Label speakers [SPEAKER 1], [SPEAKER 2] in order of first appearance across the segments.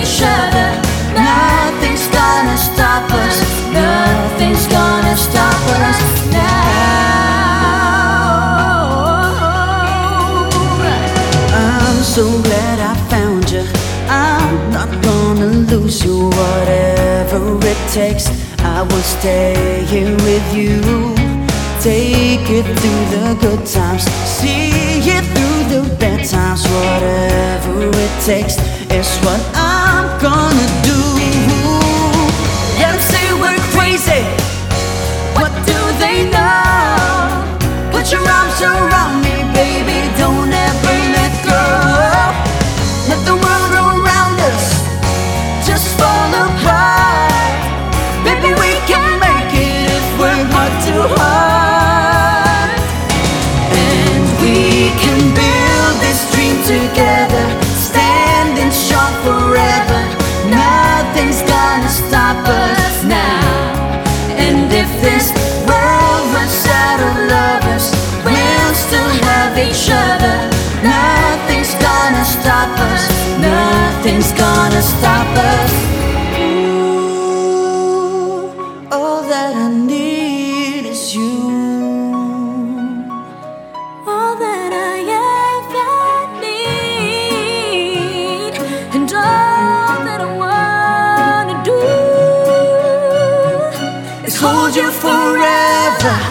[SPEAKER 1] each other. Nothing's gonna stop us. Nothing's gonna stop us now. I'm so glad I found you. I'm not gonna lose you, whatever it takes. I will stay here with you. Take it through the good times, see it through the bad times. Whatever it takes is what I'm gonna do. Nothing's gonna stop us. Nothing's gonna stop us. Ooh, all that I need is you.
[SPEAKER 2] All that I ever need, and all that I wanna do
[SPEAKER 1] is hold you forever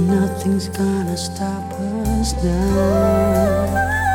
[SPEAKER 1] Nothing's gonna stop us now.